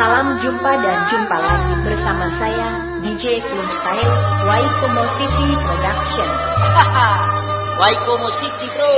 Salam jumpa dan jumpa lagi bersama saya DJ Kunstyle Style Waikomo City Production. Waikomo City bro.